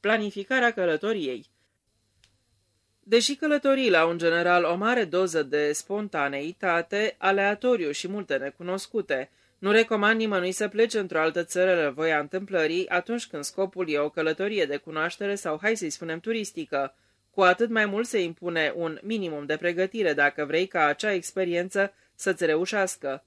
Planificarea călătoriei Deși călătoriile au în general o mare doză de spontaneitate, aleatoriu și multe necunoscute, nu recomand nimănui să plece într-o altă țară la voia întâmplării atunci când scopul e o călătorie de cunoaștere sau, hai să-i spunem, turistică. Cu atât mai mult se impune un minimum de pregătire dacă vrei ca acea experiență să-ți reușească.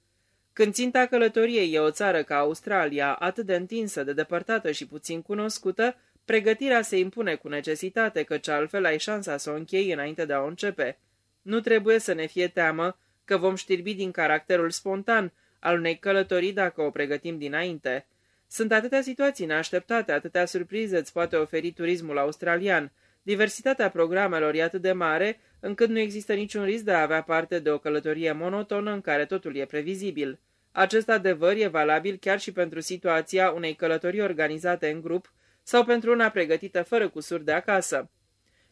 Când ținta călătoriei e o țară ca Australia, atât de întinsă, de depărtată și puțin cunoscută, pregătirea se impune cu necesitate, căci altfel ai șansa să o închei înainte de a o începe. Nu trebuie să ne fie teamă că vom știrbi din caracterul spontan al unei călătorii dacă o pregătim dinainte. Sunt atâtea situații neașteptate, atâtea surprize îți poate oferi turismul australian. Diversitatea programelor e atât de mare, încât nu există niciun risc de a avea parte de o călătorie monotonă în care totul e previzibil. Acest adevăr e valabil chiar și pentru situația unei călătorii organizate în grup sau pentru una pregătită fără cusuri de acasă.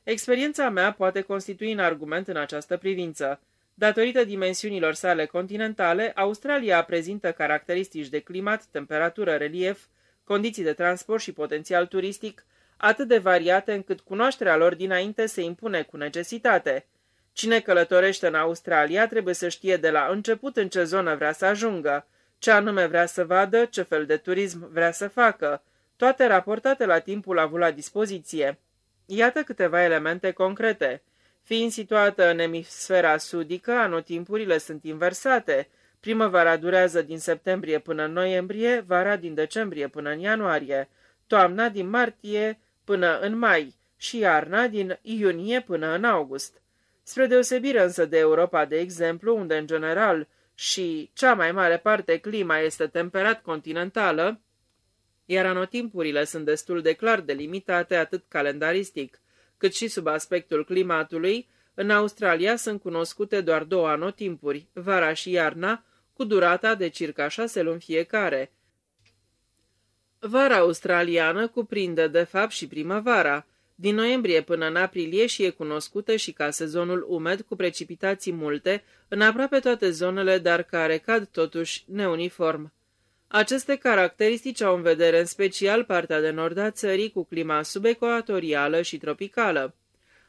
Experiența mea poate constitui un argument în această privință. Datorită dimensiunilor sale continentale, Australia prezintă caracteristici de climat, temperatură, relief, condiții de transport și potențial turistic atât de variate încât cunoașterea lor dinainte se impune cu necesitate. Cine călătorește în Australia trebuie să știe de la început în ce zonă vrea să ajungă, ce anume vrea să vadă, ce fel de turism vrea să facă, toate raportate la timpul avut la dispoziție. Iată câteva elemente concrete. Fiind situată în emisfera sudică, anotimpurile sunt inversate. Primăvara durează din septembrie până în noiembrie, vara din decembrie până în ianuarie, toamna din martie până în mai și iarna din iunie până în august. Spre deosebire însă de Europa, de exemplu, unde în general și cea mai mare parte clima este temperat continentală, iar anotimpurile sunt destul de clar delimitate atât calendaristic, cât și sub aspectul climatului, în Australia sunt cunoscute doar două anotimpuri, vara și iarna, cu durata de circa șase luni fiecare. Vara australiană cuprinde de fapt și primăvara, din noiembrie până în aprilie și e cunoscută și ca sezonul umed cu precipitații multe în aproape toate zonele, dar care cad totuși neuniform. Aceste caracteristici au în vedere în special partea de nord a țării cu clima subecuatorială și tropicală.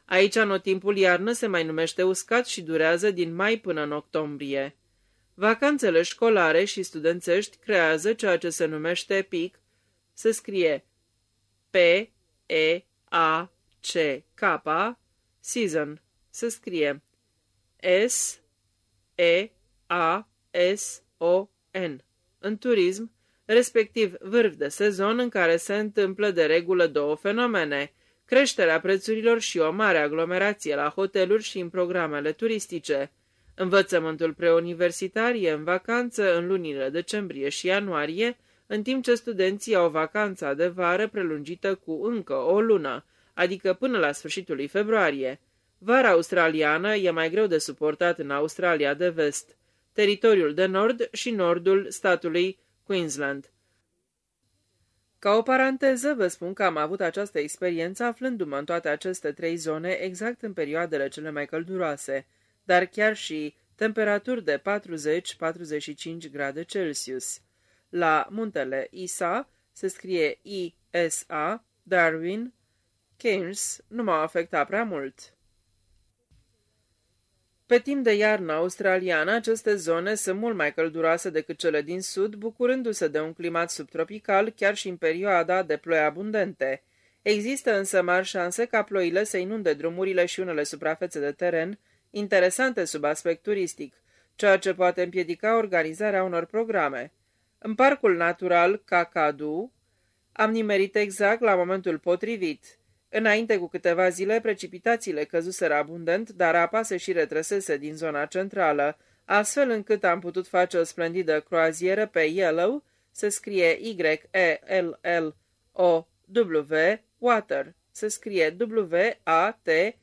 Aici anotimpul iarnă se mai numește uscat și durează din mai până în octombrie. Vacanțele școlare și studențești creează ceea ce se numește pic, se scrie P-E-A-C-K, season, se scrie S-E-A-S-O-N în turism, respectiv vârf de sezon în care se întâmplă de regulă două fenomene, creșterea prețurilor și o mare aglomerație la hoteluri și în programele turistice. Învățământul preuniversitar e în vacanță în lunile decembrie și ianuarie, în timp ce studenții au vacanța de vară prelungită cu încă o lună, adică până la sfârșitul lui februarie. Vara australiană e mai greu de suportat în Australia de vest teritoriul de nord și nordul statului Queensland. Ca o paranteză, vă spun că am avut această experiență aflându-mă în toate aceste trei zone exact în perioadele cele mai călduroase, dar chiar și temperaturi de 40-45 grade Celsius. La muntele Isa se scrie I-S-A, Darwin, Keynes nu m-au afectat prea mult. Pe timp de iarnă australiană, aceste zone sunt mult mai călduroase decât cele din sud, bucurându-se de un climat subtropical chiar și în perioada de ploi abundente. Există însă mari șanse ca ploile să inunde drumurile și unele suprafețe de teren, interesante sub aspect turistic, ceea ce poate împiedica organizarea unor programe. În parcul natural Kakadu am nimerit exact la momentul potrivit – Înainte cu câteva zile, precipitațiile căzuseră abundent, dar apa se și retrăsese din zona centrală, astfel încât am putut face o splendidă croazieră pe Yellow, se scrie Y-E-L-L-O-W, Water, se scrie W-A-T-E-R,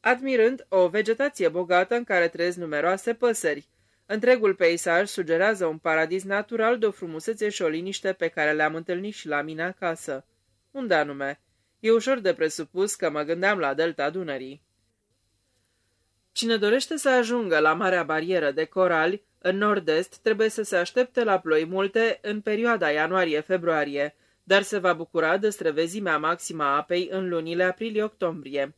admirând o vegetație bogată în care trăiesc numeroase păsări. Întregul peisaj sugerează un paradis natural de o frumusețe și o liniște pe care le-am întâlnit și la mine acasă. Unde anume? E ușor de presupus că mă gândeam la delta Dunării. Cine dorește să ajungă la Marea Barieră de Corali, în nord-est, trebuie să se aștepte la ploi multe în perioada ianuarie-februarie. dar se va bucura de străvezimea maximă a apei în lunile aprilie-octombrie.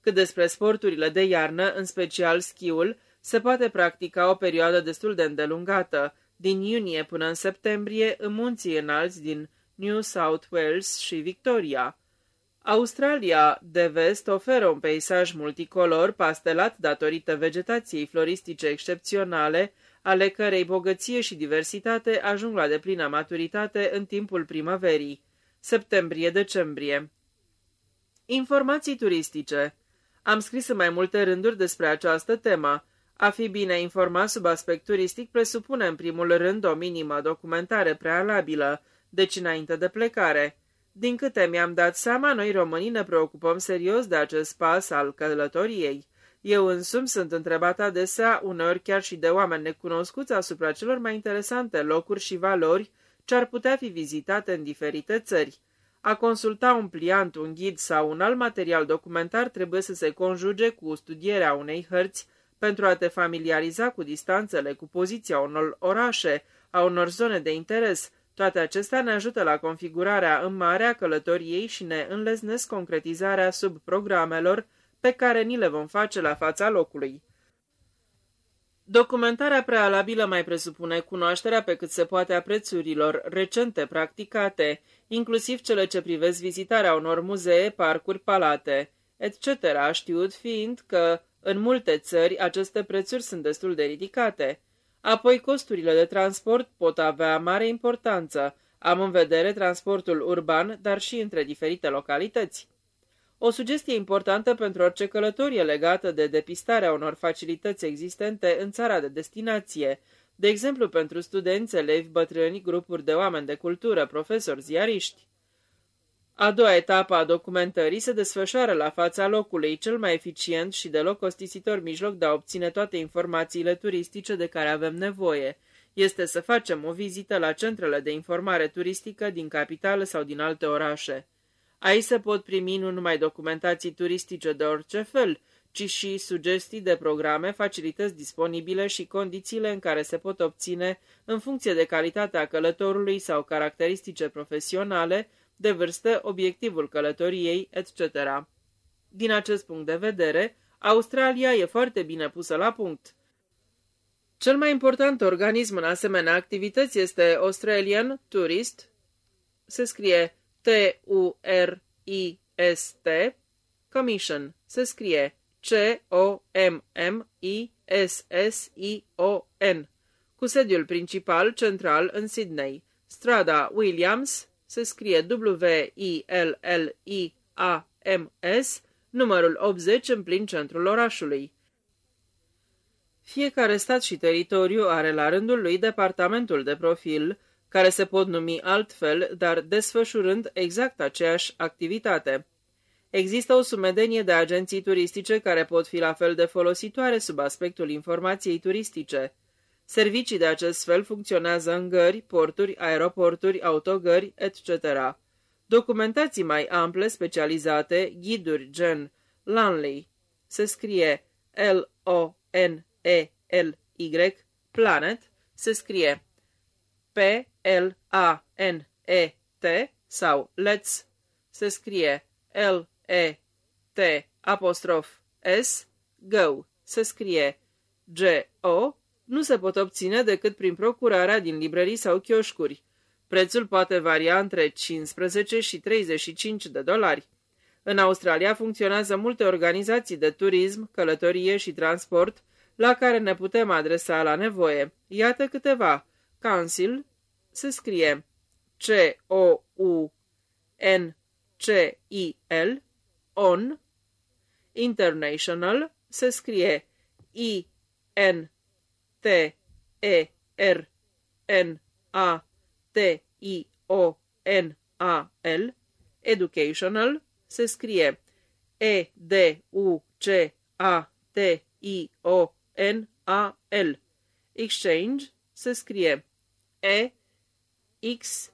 Cât despre sporturile de iarnă, în special schiul, se poate practica o perioadă destul de îndelungată, din iunie până în septembrie, în munții înalți din New South Wales și Victoria. Australia de vest oferă un peisaj multicolor pastelat datorită vegetației floristice excepționale, ale cărei bogăție și diversitate ajung la deplină maturitate în timpul primăverii, septembrie-decembrie. Informații turistice Am scris în mai multe rânduri despre această temă. A fi bine informat sub aspect turistic presupune în primul rând o minimă documentare prealabilă, deci înainte de plecare. Din câte mi-am dat seama, noi românii ne preocupăm serios de acest pas al călătoriei. Eu însumi sunt întrebat adesea, uneori chiar și de oameni necunoscuți asupra celor mai interesante locuri și valori ce ar putea fi vizitate în diferite țări. A consulta un pliant, un ghid sau un alt material documentar trebuie să se conjuge cu studierea unei hărți pentru a te familiariza cu distanțele, cu poziția unor orașe, a unor zone de interes. Toate acestea ne ajută la configurarea în mare a călătoriei și ne înleznesc concretizarea sub programelor pe care ni le vom face la fața locului. Documentarea prealabilă mai presupune cunoașterea pe cât se poate a prețurilor recente practicate, inclusiv cele ce privesc vizitarea unor muzee, parcuri, palate, etc., știut fiind că, în multe țări, aceste prețuri sunt destul de ridicate. Apoi, costurile de transport pot avea mare importanță. Am în vedere transportul urban, dar și între diferite localități. O sugestie importantă pentru orice călătorie legată de depistarea unor facilități existente în țara de destinație, de exemplu pentru studenți, elevi, bătrâni, grupuri de oameni de cultură, profesori, ziariști. A doua etapă a documentării se desfășoară la fața locului, cel mai eficient și deloc costisitor mijloc de a obține toate informațiile turistice de care avem nevoie. Este să facem o vizită la centrele de informare turistică din capitală sau din alte orașe. Aici se pot primi nu numai documentații turistice de orice fel, ci și sugestii de programe, facilități disponibile și condițiile în care se pot obține, în funcție de calitatea călătorului sau caracteristice profesionale, de vârstă, obiectivul călătoriei, etc. Din acest punct de vedere, Australia e foarte bine pusă la punct. Cel mai important organism în asemenea activități este Australian Tourist, se scrie T-U-R-I-S-T, Commission, se scrie C-O-M-M-I-S-S-I-O-N, cu sediul principal central în Sydney. Strada Williams, se scrie W-I-L-L-I-A-M-S, numărul 80 în plin centrul orașului. Fiecare stat și teritoriu are la rândul lui departamentul de profil, care se pot numi altfel, dar desfășurând exact aceeași activitate. Există o sumedenie de agenții turistice care pot fi la fel de folositoare sub aspectul informației turistice. Servicii de acest fel funcționează în gări, porturi, aeroporturi, autogări, etc. Documentații mai ample, specializate, ghiduri gen Lanley, se scrie L-O-N-E-L-Y, Planet, se scrie P-L-A-N-E-T sau Let's, se scrie L-E-T apostrof S, Go, se scrie G-O, nu se pot obține decât prin procurarea din librării sau chioșcuri. Prețul poate varia între 15 și 35 de dolari. În Australia funcționează multe organizații de turism, călătorie și transport la care ne putem adresa la nevoie. Iată câteva. Council se scrie C-O-U-N-C-I-L, ON, International se scrie I-N T E R N A T I O N A L Educational se scrie E D U C A T I O N A L Exchange se scrie E X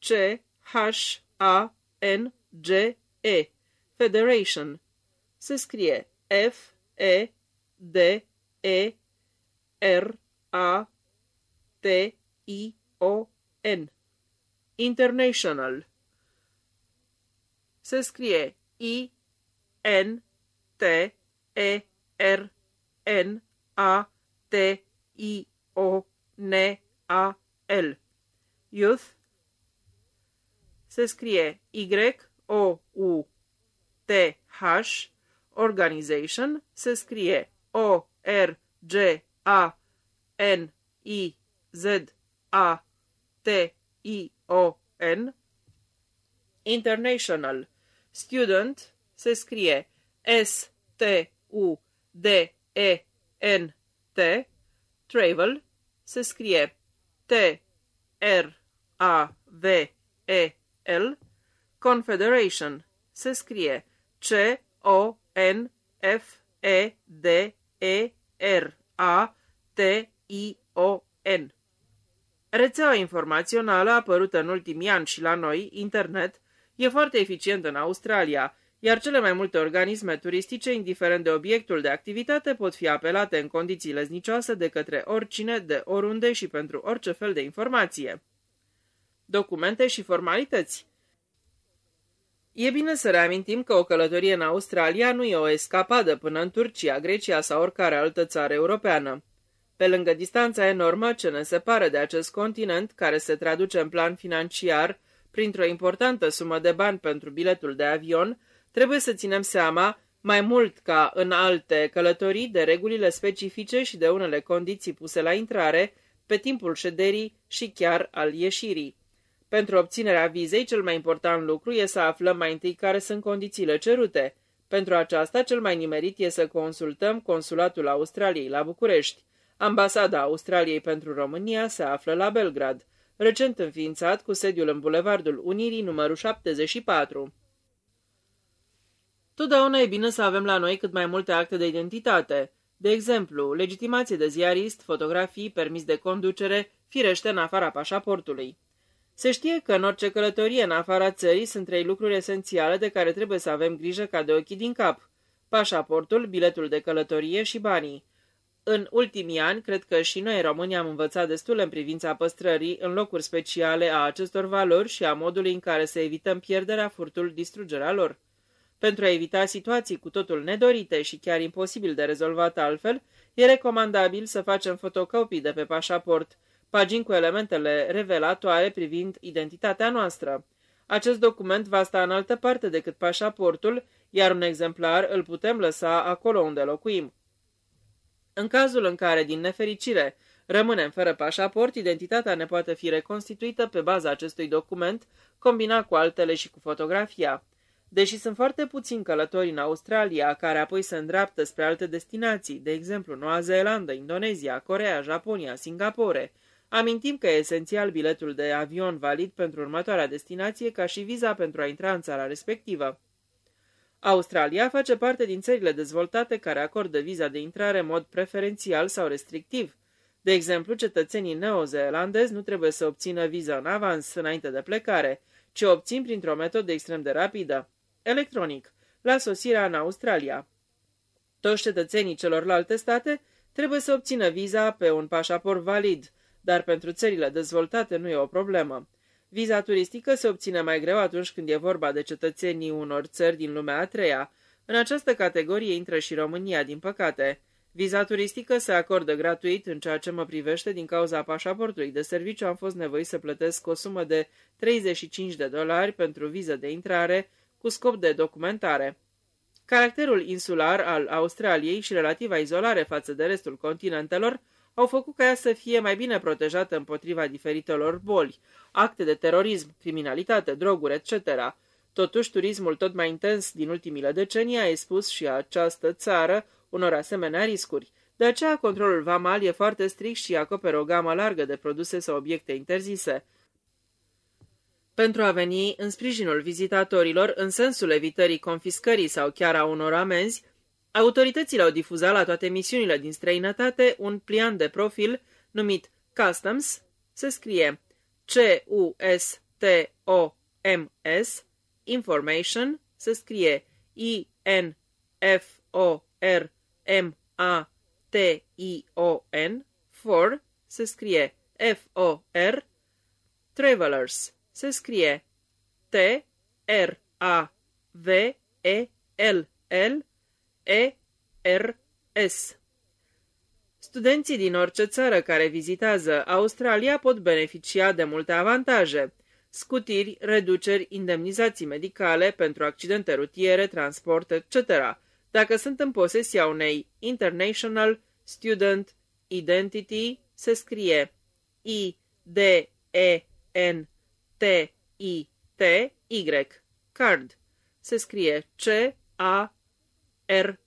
C H A N G E. Federation se scrie F E D E R-A-T-I-O-N. International se scrie I, N, T, E, R, N, A, T, I, O, N, A, L. Youth se scrie Y, O, U, T, H. Organization se scrie O, R, G, A, N, I, Z, A, T, I, O, N. International. Student se scrie S, T, U, D, E, N, T. Travel se scrie T, R, A, V, E, L. Confederation se scrie C, O, N, F, E, D, E, R, A, T, I, O, N. Rețeaua informațională apărută în ultimii ani și la noi, internet, e foarte eficientă în Australia, iar cele mai multe organisme turistice, indiferent de obiectul de activitate, pot fi apelate în condiții leznicioase de către oricine, de oriunde și pentru orice fel de informație. Documente și formalități E bine să reamintim că o călătorie în Australia nu e o escapadă până în Turcia, Grecia sau oricare altă țară europeană. Pe lângă distanța enormă ce ne separă de acest continent, care se traduce în plan financiar printr-o importantă sumă de bani pentru biletul de avion, trebuie să ținem seama, mai mult ca în alte călătorii, de regulile specifice și de unele condiții puse la intrare, pe timpul șederii și chiar al ieșirii. Pentru obținerea vizei, cel mai important lucru e să aflăm mai întâi care sunt condițiile cerute. Pentru aceasta, cel mai nimerit e să consultăm Consulatul Australiei la București. Ambasada Australiei pentru România se află la Belgrad, recent înființat cu sediul în Bulevardul Unirii numărul 74. Totdeauna e bine să avem la noi cât mai multe acte de identitate, de exemplu, legitimație de ziarist, fotografii, permis de conducere, firește în afara pașaportului. Se știe că în orice călătorie în afara țării sunt trei lucruri esențiale de care trebuie să avem grijă ca de ochii din cap. Pașaportul, biletul de călătorie și banii. În ultimii ani, cred că și noi în România am învățat destul în privința păstrării în locuri speciale a acestor valori și a modului în care să evităm pierderea, furtul, distrugerea lor. Pentru a evita situații cu totul nedorite și chiar imposibil de rezolvat altfel, e recomandabil să facem fotocopii de pe pașaport, pagini cu elementele revelatoare privind identitatea noastră. Acest document va sta în altă parte decât pașaportul, iar un exemplar îl putem lăsa acolo unde locuim. În cazul în care, din nefericire, rămânem fără pașaport, identitatea ne poate fi reconstituită pe baza acestui document, combinat cu altele și cu fotografia. Deși sunt foarte puțini călători în Australia, care apoi se îndreaptă spre alte destinații, de exemplu Noua Zeelandă, Indonezia, Corea, Japonia, Singapore, Amintim că e esențial biletul de avion valid pentru următoarea destinație ca și viza pentru a intra în țara respectivă. Australia face parte din țările dezvoltate care acordă viza de intrare în mod preferențial sau restrictiv. De exemplu, cetățenii neozeelandezi nu trebuie să obțină viză în avans înainte de plecare, ci o obțin printr-o metodă extrem de rapidă, electronic, la sosirea în Australia. Toți cetățenii celorlalte state trebuie să obțină viza pe un pașaport valid, dar pentru țările dezvoltate nu e o problemă. Viza turistică se obține mai greu atunci când e vorba de cetățenii unor țări din lumea a treia. În această categorie intră și România, din păcate. Viza turistică se acordă gratuit în ceea ce mă privește din cauza pașaportului de serviciu am fost nevoit să plătesc o sumă de 35 de dolari pentru viză de intrare cu scop de documentare. Caracterul insular al Australiei și relativa izolare față de restul continentelor au făcut ca ea să fie mai bine protejată împotriva diferitelor boli, acte de terorism, criminalitate, droguri, etc. Totuși, turismul tot mai intens din ultimile decenii a expus și această țară unor asemenea riscuri. De aceea, controlul vamal e foarte strict și acoperă o gamă largă de produse sau obiecte interzise. Pentru a veni în sprijinul vizitatorilor, în sensul evitării confiscării sau chiar a unor amenzi, Autoritățile au difuzat la toate misiunile din străinătate un pliant de profil numit Customs, se scrie C-U-S-T-O-M-S, Information, se scrie I-N-F-O-R-M-A-T-I-O-N, For, se scrie F-O-R, Travelers, se scrie T-R-A V E L L E R S. Studenții din orice țară care vizitează Australia pot beneficia de multe avantaje. Scutiri, reduceri, indemnizații medicale pentru accidente rutiere, transport, etc. Dacă sunt în posesia unei International Student Identity, se scrie I-D-E-N-T-I-T-Y, card. Se scrie C-A-R-D.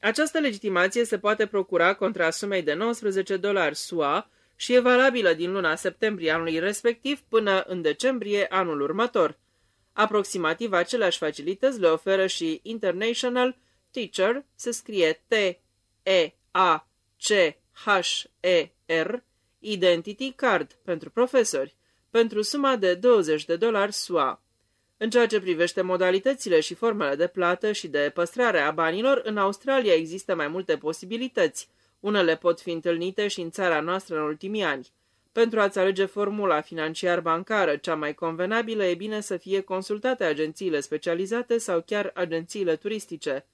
Această legitimație se poate procura contra sumei de 19 dolari SUA și e valabilă din luna septembrie anului respectiv până în decembrie anul următor. Aproximativ aceleași facilități le oferă și International Teacher, se scrie T-E-A-C-H-E-R, Identity Card pentru profesori, pentru suma de 20 de dolari SUA. În ceea ce privește modalitățile și formele de plată și de păstrare a banilor, în Australia există mai multe posibilități. Unele pot fi întâlnite și în țara noastră în ultimii ani. Pentru a-ți alege formula financiar-bancară cea mai convenabilă, e bine să fie consultate agențiile specializate sau chiar agențiile turistice.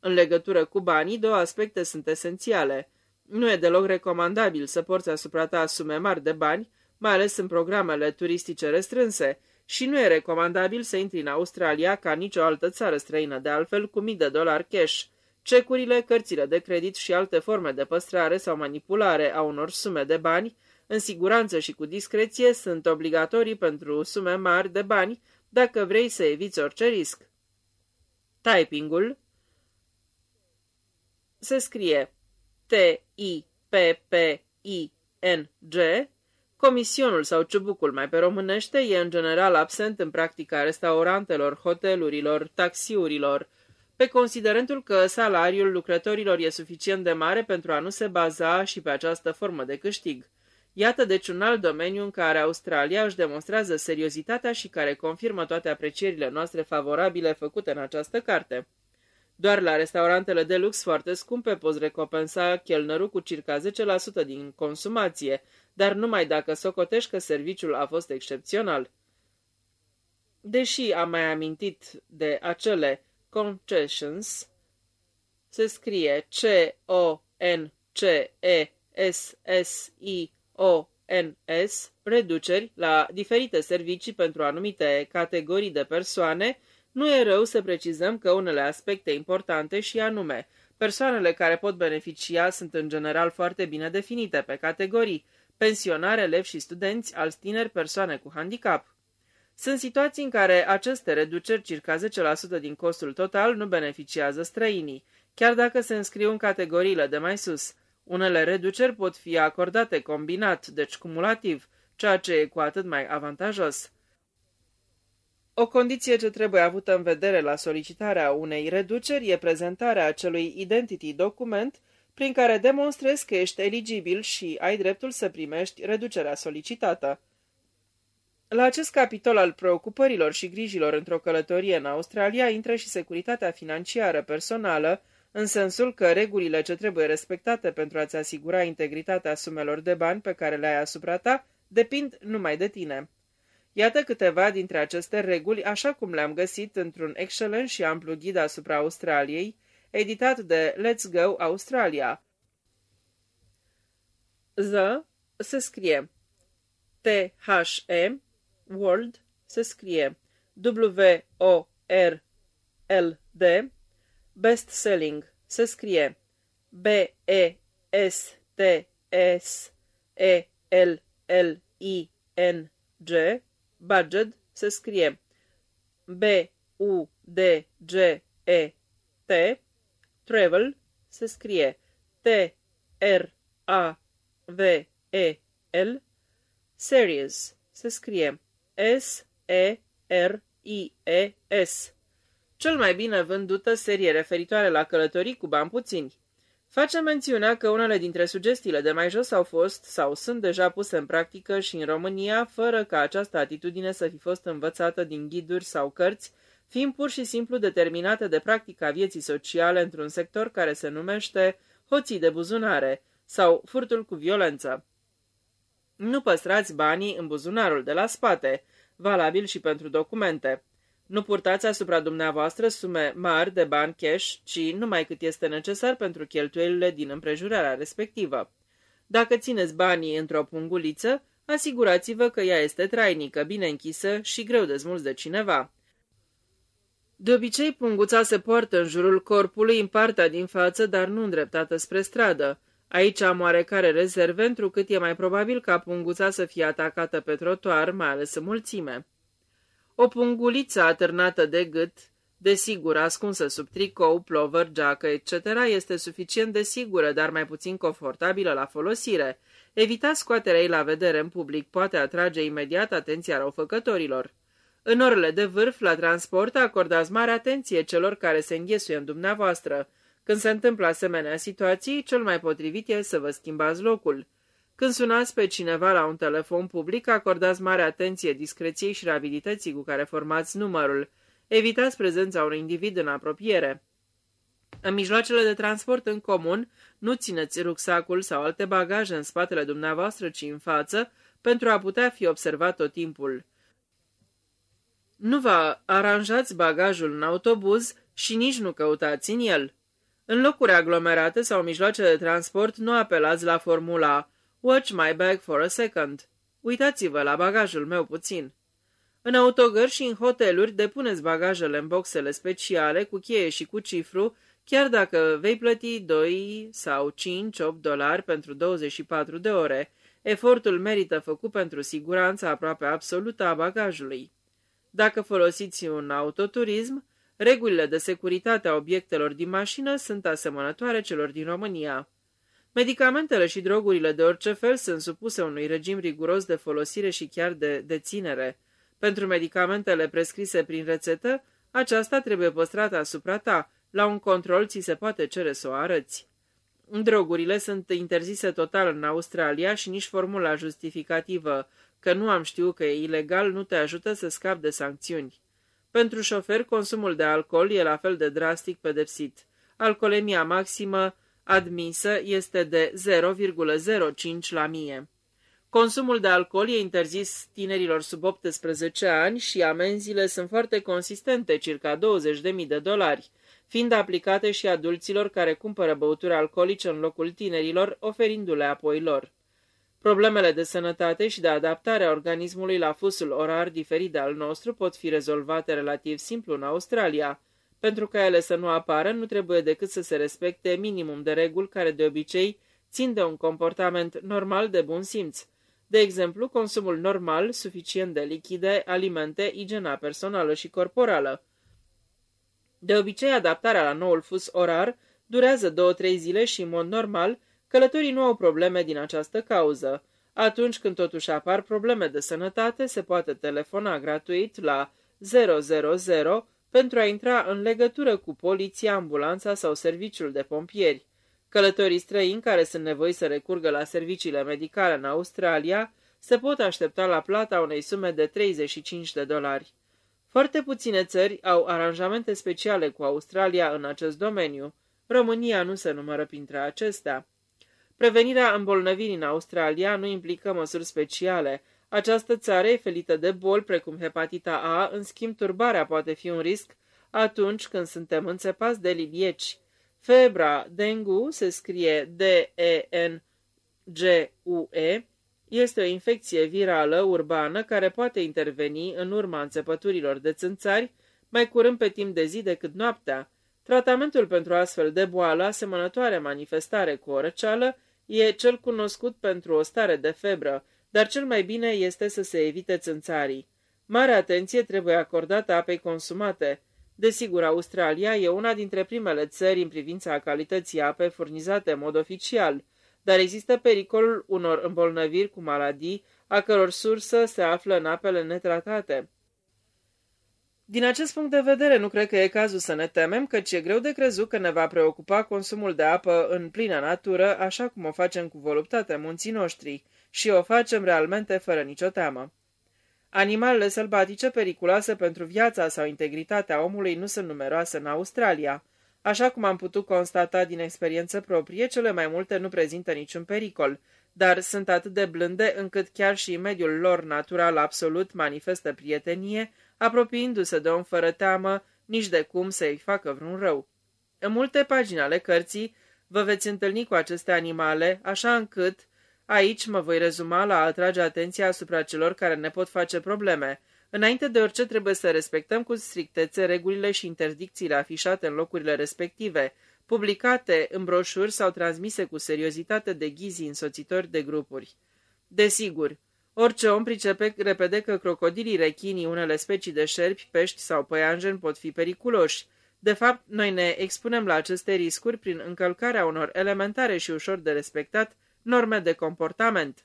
În legătură cu banii, două aspecte sunt esențiale. Nu e deloc recomandabil să porți asupra ta sume mari de bani, mai ales în programele turistice restrânse, și nu e recomandabil să intri în Australia ca nicio altă țară străină, de altfel cu mii de dolari cash. Cecurile, cărțile de credit și alte forme de păstrare sau manipulare a unor sume de bani, în siguranță și cu discreție, sunt obligatorii pentru sume mari de bani dacă vrei să eviți orice risc. Typingul se scrie T-I-P-P-I-N-G Comisionul sau ciubucul mai pe românește e în general absent în practica restaurantelor, hotelurilor, taxiurilor, pe considerentul că salariul lucrătorilor e suficient de mare pentru a nu se baza și pe această formă de câștig. Iată deci un alt domeniu în care Australia își demonstrează seriozitatea și care confirmă toate aprecierile noastre favorabile făcute în această carte. Doar la restaurantele de lux foarte scumpe poți recompensa chelnerul cu circa 10% din consumație, dar numai dacă socotești că serviciul a fost excepțional. Deși am mai amintit de acele concessions, se scrie C-O-N-C-E-S-S-I-O-N-S, reduceri la diferite servicii pentru anumite categorii de persoane, nu e rău să precizăm că unele aspecte importante și anume, persoanele care pot beneficia sunt în general foarte bine definite pe categorii, pensionari, elevi și studenți, alți tineri, persoane cu handicap. Sunt situații în care aceste reduceri, circa 10% din costul total, nu beneficiază străinii, chiar dacă se înscriu în categoriile de mai sus. Unele reduceri pot fi acordate combinat, deci cumulativ, ceea ce e cu atât mai avantajos. O condiție ce trebuie avută în vedere la solicitarea unei reduceri e prezentarea acelui identity document prin care demonstrezi că ești eligibil și ai dreptul să primești reducerea solicitată. La acest capitol al preocupărilor și grijilor într-o călătorie în Australia intră și securitatea financiară personală, în sensul că regulile ce trebuie respectate pentru a-ți asigura integritatea sumelor de bani pe care le ai asupra ta depind numai de tine. Iată câteva dintre aceste reguli, așa cum le-am găsit într-un excelent și amplu ghid asupra Australiei, editat de Let's Go Australia. The se scrie. T-H-E, World se scrie. W-O-R-L-D, Best Selling se scrie. B-E-S-T-S-E-L-L-I-N-G, Budget se scrie. B-U-D-G-E-T, Travel se scrie T-R-A-V-E-L, Series se scrie S-E-R-I-E-S, cel mai bine vândută serie referitoare la călătorii cu bani puțini. Face mențiunea că unele dintre sugestiile de mai jos au fost sau sunt deja puse în practică și în România, fără ca această atitudine să fi fost învățată din ghiduri sau cărți fiind pur și simplu determinate de practica vieții sociale într-un sector care se numește hoții de buzunare sau furtul cu violență. Nu păstrați banii în buzunarul de la spate, valabil și pentru documente. Nu purtați asupra dumneavoastră sume mari de bani cash, ci numai cât este necesar pentru cheltuielile din împrejurarea respectivă. Dacă țineți banii într-o punguliță, asigurați-vă că ea este trainică, bine închisă și greu de smuls de cineva. De obicei, punguța se poartă în jurul corpului, în partea din față, dar nu îndreptată spre stradă. Aici am oarecare rezerve, întrucât e mai probabil ca punguța să fie atacată pe trotuar, mai ales în mulțime. O punguliță atârnată de gât, desigur ascunsă sub tricou, plover, geacă, etc., este suficient de sigură, dar mai puțin confortabilă la folosire. Evita scoaterea ei la vedere în public poate atrage imediat atenția răufăcătorilor. În orele de vârf, la transport, acordați mare atenție celor care se înghesuie în dumneavoastră. Când se întâmplă asemenea situații, cel mai potrivit e să vă schimbați locul. Când sunați pe cineva la un telefon public, acordați mare atenție discreției și rapidității cu care formați numărul. Evitați prezența unui individ în apropiere. În mijloacele de transport în comun, nu țineți rucsacul sau alte bagaje în spatele dumneavoastră, ci în față, pentru a putea fi observat tot timpul. Nu vă aranjați bagajul în autobuz și nici nu căutați în el. În locuri aglomerate sau mijloace de transport nu apelați la formula Watch my bag for a second. Uitați-vă la bagajul meu puțin. În autogări și în hoteluri depuneți bagajele în boxele speciale cu cheie și cu cifru, chiar dacă vei plăti 2 sau 5-8 dolari pentru 24 de ore. Efortul merită făcut pentru siguranța aproape absolută a bagajului. Dacă folosiți un autoturism, regulile de securitate a obiectelor din mașină sunt asemănătoare celor din România. Medicamentele și drogurile de orice fel sunt supuse unui regim riguros de folosire și chiar de deținere. Pentru medicamentele prescrise prin rețetă, aceasta trebuie păstrată asupra ta. La un control ți se poate cere să o arăți. Drogurile sunt interzise total în Australia și nici formula justificativă că nu am știut că e ilegal nu te ajută să scapi de sancțiuni. Pentru șofer, consumul de alcool e la fel de drastic pedepsit. Alcolemia maximă admisă este de 0,05 la mie. Consumul de alcool e interzis tinerilor sub 18 ani și amenziile sunt foarte consistente, circa 20.000 de dolari, fiind aplicate și adulților care cumpără băuturi alcoolice în locul tinerilor, oferindu-le apoi lor. Problemele de sănătate și de adaptare a organismului la fusul orar diferit de al nostru pot fi rezolvate relativ simplu în Australia. Pentru ca ele să nu apară, nu trebuie decât să se respecte minimum de reguli care de obicei țin de un comportament normal de bun simț. De exemplu, consumul normal, suficient de lichide, alimente, igiena personală și corporală. De obicei, adaptarea la noul fus orar durează două-trei zile și, în mod normal, Călătorii nu au probleme din această cauză. Atunci când totuși apar probleme de sănătate, se poate telefona gratuit la 000 pentru a intra în legătură cu poliția, ambulanța sau serviciul de pompieri. Călătorii străini care sunt nevoi să recurgă la serviciile medicale în Australia se pot aștepta la plata unei sume de 35 de dolari. Foarte puține țări au aranjamente speciale cu Australia în acest domeniu. România nu se numără printre acestea. Prevenirea îmbolnăvirii în Australia nu implică măsuri speciale. Această țară e felită de boli precum hepatita A, în schimb turbarea poate fi un risc atunci când suntem înțepați de lilieci. Febra dengu se scrie D-E-N-G-U-E, este o infecție virală urbană care poate interveni în urma înțepăturilor de țânțari mai curând pe timp de zi decât noaptea. Tratamentul pentru astfel de boală, asemănătoare manifestare cu o răceală, E cel cunoscut pentru o stare de febră, dar cel mai bine este să se evite țânțarii. Mare atenție trebuie acordată apei consumate. Desigur, Australia e una dintre primele țări în privința calității apei furnizate în mod oficial, dar există pericolul unor îmbolnăviri cu maladii, a căror sursă se află în apele netratate. Din acest punct de vedere, nu cred că e cazul să ne temem, căci e greu de crezut că ne va preocupa consumul de apă în plină natură, așa cum o facem cu voluptate munții noștri, și o facem realmente fără nicio teamă. Animalele sălbatice periculoase pentru viața sau integritatea omului nu sunt numeroase în Australia. Așa cum am putut constata din experiență proprie, cele mai multe nu prezintă niciun pericol, dar sunt atât de blânde încât chiar și mediul lor natural absolut manifestă prietenie, apropiindu-se de om fără teamă, nici de cum să-i facă vreun rău. În multe pagini ale cărții vă veți întâlni cu aceste animale, așa încât aici mă voi rezuma la a atrage atenția asupra celor care ne pot face probleme. Înainte de orice trebuie să respectăm cu strictețe regulile și interdicțiile afișate în locurile respective, publicate în broșuri sau transmise cu seriozitate de ghizii însoțitori de grupuri. Desigur, orice om pricepe repede că crocodilii, rechinii, unele specii de șerpi, pești sau păianjeni pot fi periculoși. De fapt, noi ne expunem la aceste riscuri prin încălcarea unor elementare și ușor de respectat norme de comportament.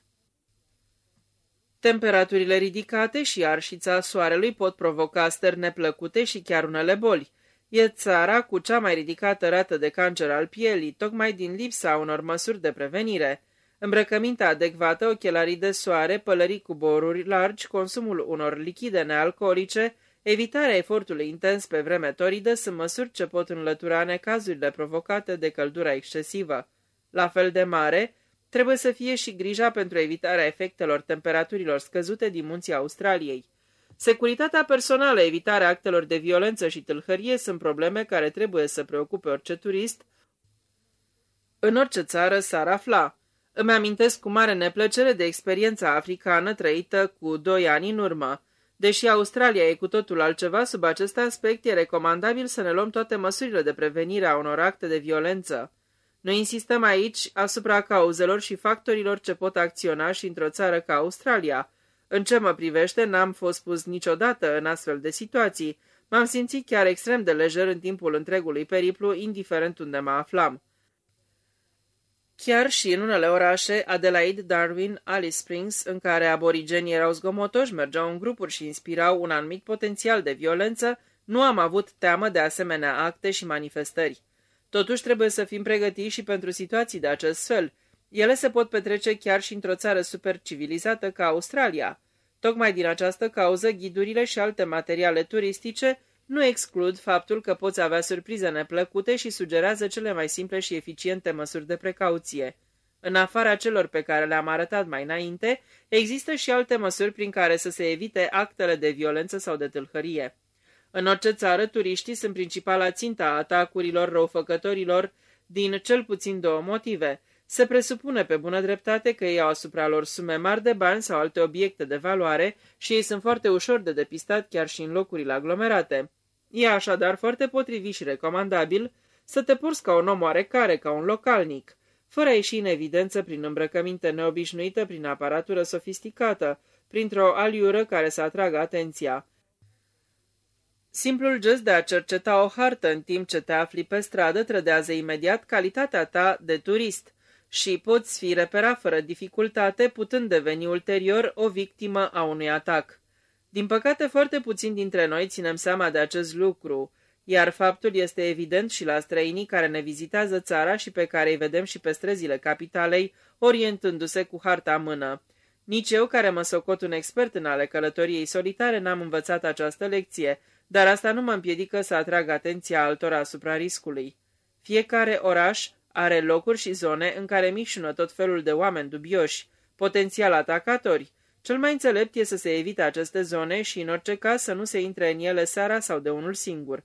Temperaturile ridicate și arșița soarelui pot provoca stări neplăcute și chiar unele boli. E țara cu cea mai ridicată rată de cancer al pielii, tocmai din lipsa unor măsuri de prevenire. Îmbrăcămintea adecvată, ochelarii de soare, pălării cu boruri largi, consumul unor lichide nealcoolice, evitarea efortului intens pe vreme toridă sunt măsuri ce pot înlătura necazurile provocate de căldura excesivă. La fel de mare, trebuie să fie și grija pentru evitarea efectelor temperaturilor scăzute din munții Australiei. Securitatea personală, evitarea actelor de violență și tâlhărie sunt probleme care trebuie să preocupe orice turist în orice țară s-ar afla. Îmi amintesc cu mare neplăcere de experiența africană trăită cu doi ani în urmă. Deși Australia e cu totul altceva, sub acest aspect e recomandabil să ne luăm toate măsurile de prevenire a unor acte de violență. Noi insistăm aici asupra cauzelor și factorilor ce pot acționa și într-o țară ca Australia. În ce mă privește, n-am fost pus niciodată în astfel de situații. M-am simțit chiar extrem de lejer în timpul întregului periplu, indiferent unde mă aflam. Chiar și în unele orașe, Adelaide, Darwin, Alice Springs, în care aborigenii erau zgomotoși, mergeau în grupuri și inspirau un anumit potențial de violență, nu am avut teamă de asemenea acte și manifestări. Totuși trebuie să fim pregătiți și pentru situații de acest fel. Ele se pot petrece chiar și într-o țară super civilizată ca Australia. Tocmai din această cauză, ghidurile și alte materiale turistice nu exclud faptul că poți avea surprize neplăcute și sugerează cele mai simple și eficiente măsuri de precauție. În afara celor pe care le-am arătat mai înainte, există și alte măsuri prin care să se evite actele de violență sau de tâlhărie. În orice țară, turiștii sunt principala ținta a atacurilor răufăcătorilor din cel puțin două motive. Se presupune pe bună dreptate că ei au asupra lor sume mari de bani sau alte obiecte de valoare și ei sunt foarte ușor de depistat chiar și în locurile aglomerate. E așadar foarte potrivit și recomandabil să te porți ca un om oarecare, ca un localnic, fără a ieși în evidență prin îmbrăcăminte neobișnuită, prin aparatură sofisticată, printr-o aliură care să atragă atenția. Simplul gest de a cerceta o hartă în timp ce te afli pe stradă trădează imediat calitatea ta de turist și poți fi reperat fără dificultate, putând deveni ulterior o victimă a unui atac. Din păcate, foarte puțin dintre noi ținem seama de acest lucru, iar faptul este evident și la străinii care ne vizitează țara și pe care îi vedem și pe străzile capitalei, orientându-se cu harta în mână. Nici eu, care mă socot un expert în ale călătoriei solitare, n-am învățat această lecție, dar asta nu mă împiedică să atrag atenția altora asupra riscului. Fiecare oraș are locuri și zone în care mișună tot felul de oameni dubioși, potențial atacatori, cel mai înțelept e să se evite aceste zone și, în orice caz, să nu se intre în ele seara sau de unul singur.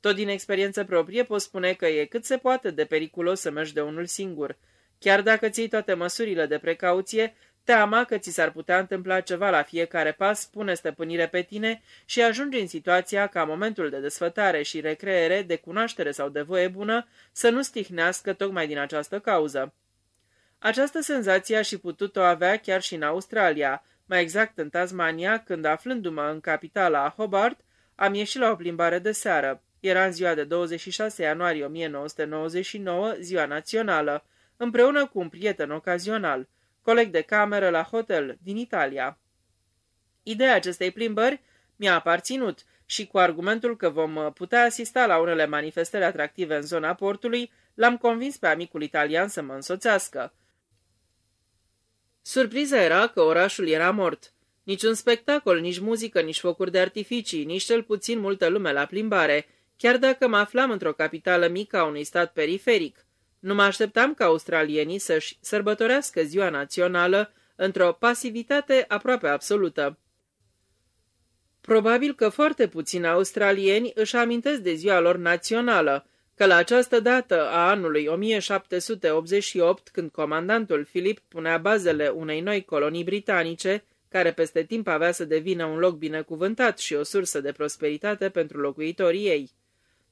Tot din experiență proprie pot spune că e cât se poate de periculos să mergi de unul singur. Chiar dacă ții toate măsurile de precauție, teama că ți s-ar putea întâmpla ceva la fiecare pas pune stăpânire pe tine și ajungi în situația ca momentul de desfătare și recreere, de cunoaștere sau de voie bună, să nu stihnească tocmai din această cauză. Această senzație a și putut-o avea chiar și în Australia, mai exact în Tasmania, când aflându-mă în capitala Hobart, am ieșit la o plimbare de seară. Era în ziua de 26 ianuarie 1999, ziua națională, împreună cu un prieten ocazional, coleg de cameră la hotel din Italia. Ideea acestei plimbări mi-a aparținut și cu argumentul că vom putea asista la unele manifestări atractive în zona portului, l-am convins pe amicul italian să mă însoțească. Surpriza era că orașul era mort. Niciun spectacol, nici muzică, nici focuri de artificii, nici cel puțin multă lume la plimbare, chiar dacă mă aflam într-o capitală mică a unui stat periferic. Nu mă așteptam ca australienii să-și sărbătorească ziua națională într-o pasivitate aproape absolută. Probabil că foarte puțini australieni își amintesc de ziua lor națională, că la această dată a anului 1788, când comandantul Philip punea bazele unei noi colonii britanice, care peste timp avea să devină un loc binecuvântat și o sursă de prosperitate pentru locuitorii ei.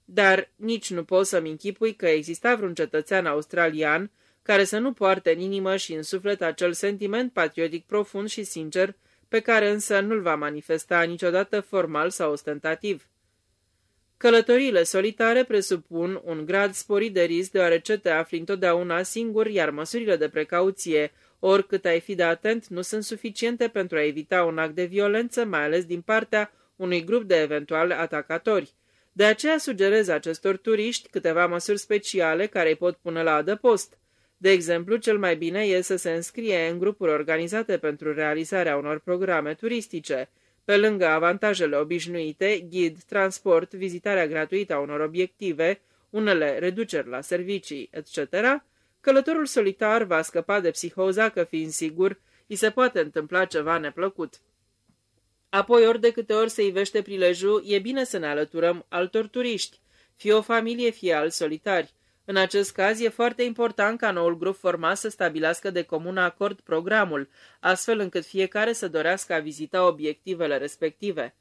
Dar nici nu pot să-mi închipui că exista vreun cetățean australian care să nu poarte în inimă și în suflet acel sentiment patriotic profund și sincer, pe care însă nu-l va manifesta niciodată formal sau ostentativ. Călătoriile solitare presupun un grad sporit de risc deoarece te afli întotdeauna singur, iar măsurile de precauție, oricât ai fi de atent, nu sunt suficiente pentru a evita un act de violență, mai ales din partea unui grup de eventuale atacatori. De aceea sugerez acestor turiști câteva măsuri speciale care îi pot pune la adăpost. De exemplu, cel mai bine e să se înscrie în grupuri organizate pentru realizarea unor programe turistice. Pe lângă avantajele obișnuite, ghid, transport, vizitarea gratuită a unor obiective, unele reduceri la servicii, etc., călătorul solitar va scăpa de psihoza că, fiind sigur, îi se poate întâmpla ceva neplăcut. Apoi, ori de câte ori se ivește prilejul, e bine să ne alăturăm altor turiști, fie o familie, fie alți solitari. În acest caz, e foarte important ca noul grup format să stabilească de comun acord programul, astfel încât fiecare să dorească a vizita obiectivele respective.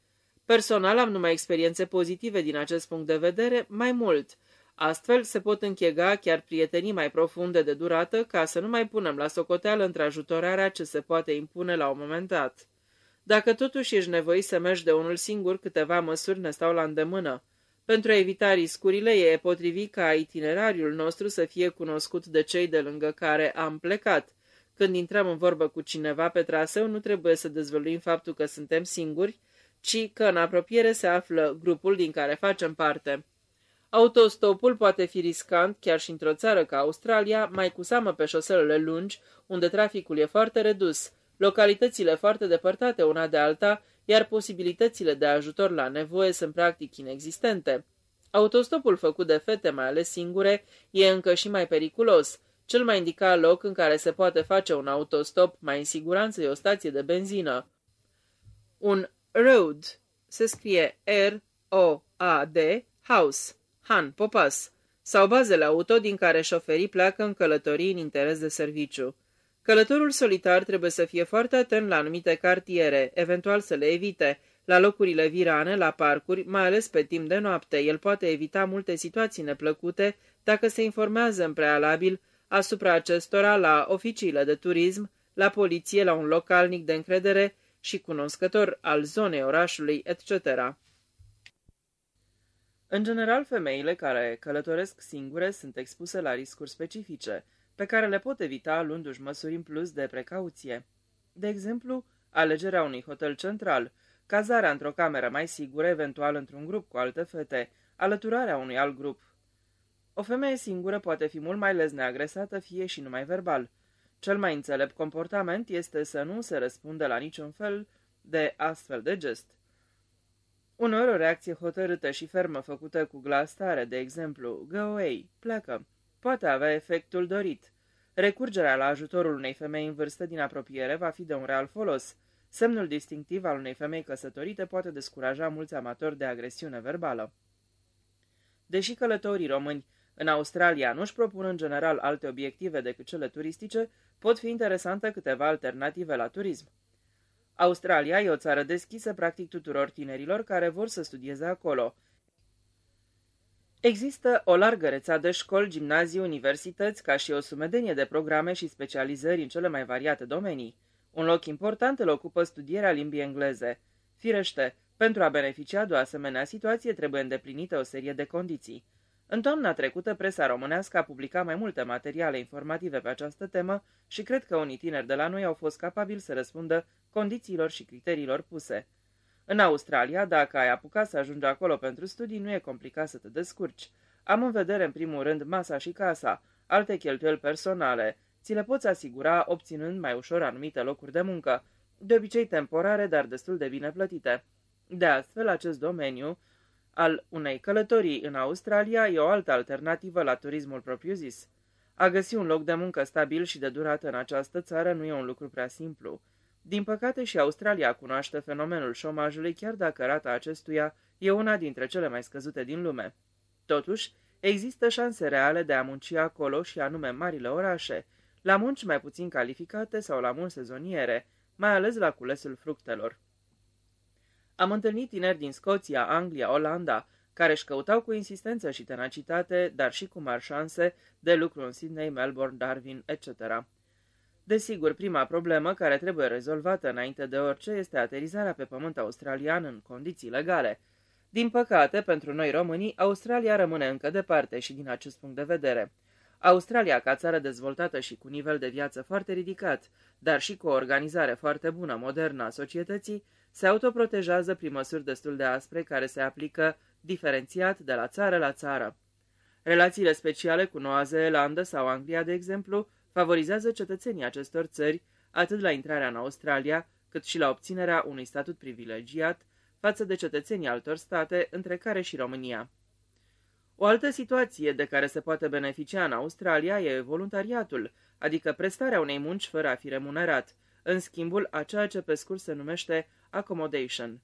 Personal am numai experiențe pozitive din acest punct de vedere, mai mult. Astfel se pot închega chiar prietenii mai profunde de durată ca să nu mai punem la socoteală întrajutorarea ce se poate impune la un moment dat. Dacă totuși ești nevoit să mergi de unul singur, câteva măsuri ne stau la îndemână. Pentru a evita riscurile, e potrivit ca itinerariul nostru să fie cunoscut de cei de lângă care am plecat. Când intrăm în vorbă cu cineva pe traseu, nu trebuie să dezvăluim faptul că suntem singuri, ci că în apropiere se află grupul din care facem parte. Autostopul poate fi riscant chiar și într-o țară ca Australia, mai cu seamă pe șoselele lungi, unde traficul e foarte redus, localitățile foarte depărtate una de alta iar posibilitățile de ajutor la nevoie sunt practic inexistente. Autostopul făcut de fete, mai ales singure, e încă și mai periculos. Cel mai indicat loc în care se poate face un autostop mai în siguranță e o stație de benzină. Un road se scrie R-O-A-D, house, han, popas, sau bazele auto din care șoferii pleacă în călătorii în interes de serviciu. Călătorul solitar trebuie să fie foarte atent la anumite cartiere, eventual să le evite, la locurile virane, la parcuri, mai ales pe timp de noapte. El poate evita multe situații neplăcute dacă se informează în prealabil asupra acestora la oficiile de turism, la poliție, la un localnic de încredere și cunoscător al zonei orașului, etc. În general, femeile care călătoresc singure sunt expuse la riscuri specifice – pe care le pot evita luându-și măsuri în plus de precauție. De exemplu, alegerea unui hotel central, cazarea într-o cameră mai sigură, eventual într-un grup cu alte fete, alăturarea unui alt grup. O femeie singură poate fi mult mai lesne agresată, fie și numai verbal. Cel mai înțelept comportament este să nu se răspunde la niciun fel de astfel de gest. Uneori o reacție hotărâtă și fermă făcută cu glas tare, de exemplu, go away, pleacă, poate avea efectul dorit. Recurgerea la ajutorul unei femei în vârstă din apropiere va fi de un real folos. Semnul distinctiv al unei femei căsătorite poate descuraja mulți amatori de agresiune verbală. Deși călătorii români în Australia nu-și propun în general alte obiective decât cele turistice, pot fi interesante câteva alternative la turism. Australia e o țară deschisă practic tuturor tinerilor care vor să studieze acolo – Există o largă rețea de școli, gimnazii, universități, ca și o sumedenie de programe și specializări în cele mai variate domenii. Un loc important îl ocupă studierea limbii engleze. Firește, pentru a beneficia de o asemenea situație trebuie îndeplinită o serie de condiții. În toamna trecută, presa românească a publicat mai multe materiale informative pe această temă și cred că unii tineri de la noi au fost capabili să răspundă condițiilor și criteriilor puse. În Australia, dacă ai apucat să ajungi acolo pentru studii, nu e complicat să te descurci. Am în vedere, în primul rând, masa și casa, alte cheltuieli personale. Ți le poți asigura obținând mai ușor anumite locuri de muncă, de obicei temporare, dar destul de bine plătite. De astfel, acest domeniu al unei călătorii în Australia e o altă alternativă la turismul propriu-zis. A găsi un loc de muncă stabil și de durată în această țară nu e un lucru prea simplu. Din păcate și Australia cunoaște fenomenul șomajului, chiar dacă rata acestuia e una dintre cele mai scăzute din lume. Totuși, există șanse reale de a munci acolo și anume marile orașe, la munci mai puțin calificate sau la munci sezoniere, mai ales la culesul fructelor. Am întâlnit tineri din Scoția, Anglia, Olanda, care își căutau cu insistență și tenacitate, dar și cu mari șanse, de lucru în Sydney, Melbourne, Darwin, etc. Desigur, prima problemă care trebuie rezolvată înainte de orice este aterizarea pe pământ australian în condiții legale. Din păcate, pentru noi românii, Australia rămâne încă departe și din acest punct de vedere. Australia, ca țară dezvoltată și cu nivel de viață foarte ridicat, dar și cu o organizare foarte bună, modernă a societății, se autoprotejează prin măsuri destul de aspre care se aplică diferențiat de la țară la țară. Relațiile speciale cu Noua Zeelandă sau Anglia, de exemplu, favorizează cetățenii acestor țări atât la intrarea în Australia, cât și la obținerea unui statut privilegiat față de cetățenii altor state, între care și România. O altă situație de care se poate beneficia în Australia e voluntariatul, adică prestarea unei munci fără a fi remunerat, în schimbul a ceea ce pe scurt se numește accommodation.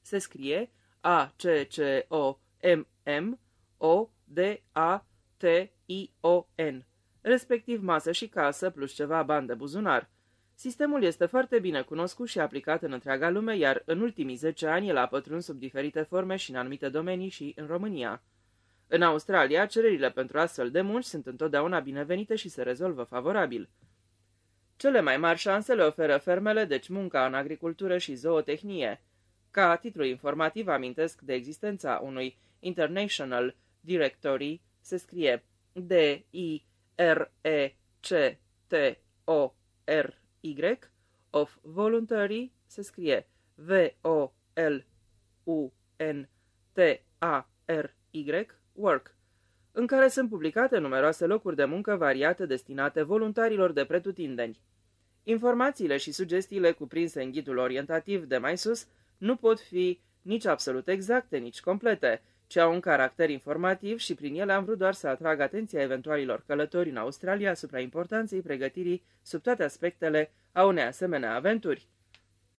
Se scrie A-C-C-O-M-M-O-D-A-T-I-O-N, respectiv masă și casă plus ceva bani de buzunar. Sistemul este foarte bine cunoscut și aplicat în întreaga lume, iar în ultimii 10 ani el a pătruns sub diferite forme și în anumite domenii și în România. În Australia, cererile pentru astfel de munci sunt întotdeauna binevenite și se rezolvă favorabil. Cele mai mari șanse le oferă fermele, deci munca în agricultură și zootehnie. Ca titlu informativ amintesc de existența unui International Directory, se scrie D-I-R-E-C-T-O-R-Y, of Voluntary, se scrie V-O-L-U-N-T-A-R-Y, Work, în care sunt publicate numeroase locuri de muncă variate destinate voluntarilor de pretutindeni. Informațiile și sugestiile cuprinse în ghidul orientativ de mai sus nu pot fi nici absolut exacte, nici complete, ci au un caracter informativ și prin ele am vrut doar să atrag atenția eventualilor călători în Australia asupra importanței pregătirii sub toate aspectele a unei asemenea aventuri.